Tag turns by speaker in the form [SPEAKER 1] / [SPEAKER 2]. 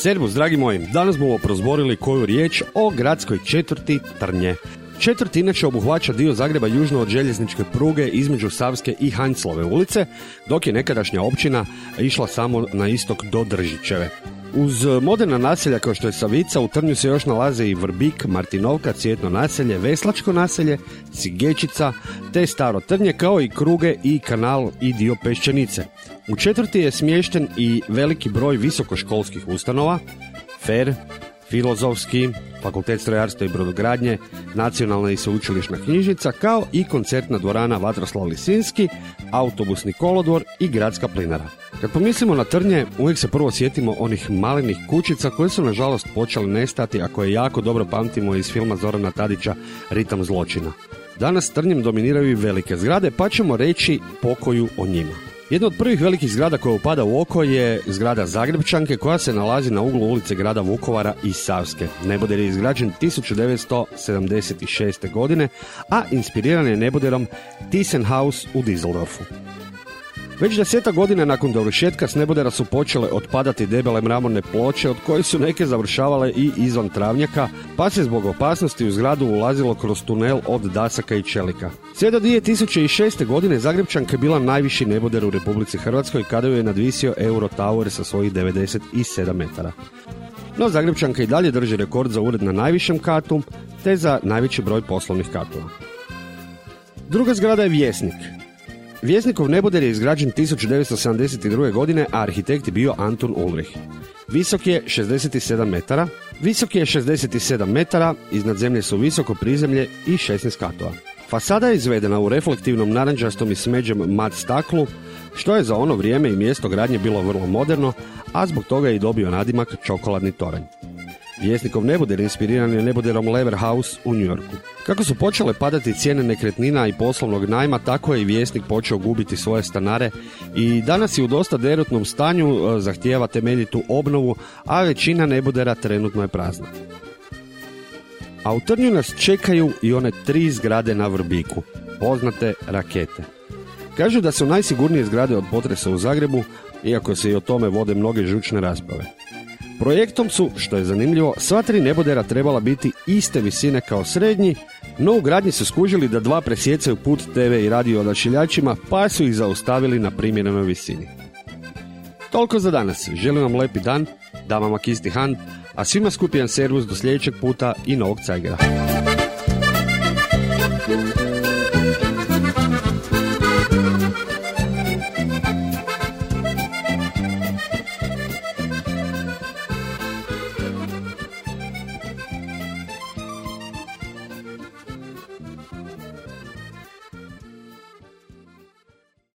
[SPEAKER 1] Servus, dragi moji, danas bomo prozborili koju riječ o gradskoj četvrti Trnje. Četvrt inače obuhvaća dio Zagreba južno od željezničke pruge između Savske i Hanjslove ulice, dok je nekadašnja općina išla samo na istok do Držićeve. Uz moderna naselja kao što je Savica, u Trnju se još nalaze i Vrbik, Martinovka, Cvjetno naselje, Veslačko naselje, Sigečica, te Staro Trnje, kao i Kruge i kanal i dio Peščanice. U četvrti je smješten i veliki broj visokoškolskih ustanova, FER, Filozofski, Fakultet strojarstva i brodogradnje, Nacionalna i sveučilišna knjižnica, kao i koncertna dvorana Vatroslav Lisinski, autobusni kolodvor i gradska plinara. Kad pomislimo na Trnje, uvijek se prvo sjetimo onih malenih kućica koje su nažalost počele nestati, a koje jako dobro pamtimo iz filma Zorana Tadića Ritam zločina. Danas Trnjem dominiraju i velike zgrade, pa ćemo reći pokoju o njima. Jedna od prvih velikih zgrada koja upada u oko je zgrada Zagrebčanke koja se nalazi na uglu ulice grada Vukovara i Savske. Neboder je izgrađen 1976. godine, a inspiriran je neboderom House u Düsseldorfu. Već deseta godina nakon dovršetka s nebodera su počele otpadati debele mramorne ploče od koje su neke završavale i izvan travnjaka, pa se zbog opasnosti u zgradu ulazilo kroz tunel od dasaka i čelika. Sve do 2006. godine Zagrebčanka je bila najviši neboder u Republici Hrvatskoj kada ju je nadvisio Euro Tower sa svojih 97 metara. No Zagrebčanka i dalje drži rekord za ured na najvišem katu, te za najveći broj poslovnih katova. Druga zgrada je Vjesnik, Vjesnikov neboder je izgrađen 1972. godine, a arhitekt je bio Anton Ulrich. Visok je 67 metara, visok je 67 metara, iznad zemlje su visoko prizemlje i 16 katova. Fasada je izvedena u reflektivnom naranđastom i smeđem mat staklu, što je za ono vrijeme i mjesto gradnje bilo vrlo moderno, a zbog toga je i dobio nadimak čokoladni toranj. Vjesnikov neboder inspiriran je neboderom Lever House u Yorku. Kako su počele padati cijene nekretnina i poslovnog najma, tako je i Vjesnik počeo gubiti svoje stanare i danas je u dosta derutnom stanju, e, zahtijeva temeljitu obnovu, a većina nebodera trenutno je prazna. A u Trnju nas čekaju i one tri zgrade na Vrbiku, poznate rakete. Kažu da su najsigurnije zgrade od potresa u Zagrebu, iako se i o tome vode mnoge žučne rasprave. Projektom su, što je zanimljivo, sva tri nebodera trebala biti iste visine kao srednji, no u gradnji su skužili da dva presjecaju put TV i radio odašiljačima, pa su ih zaustavili na primjerenoj visini. Toliko za danas. Želim vam lepi dan, da vam akisti han, a svima skupijan servus do sljedećeg puta i novog cajgera.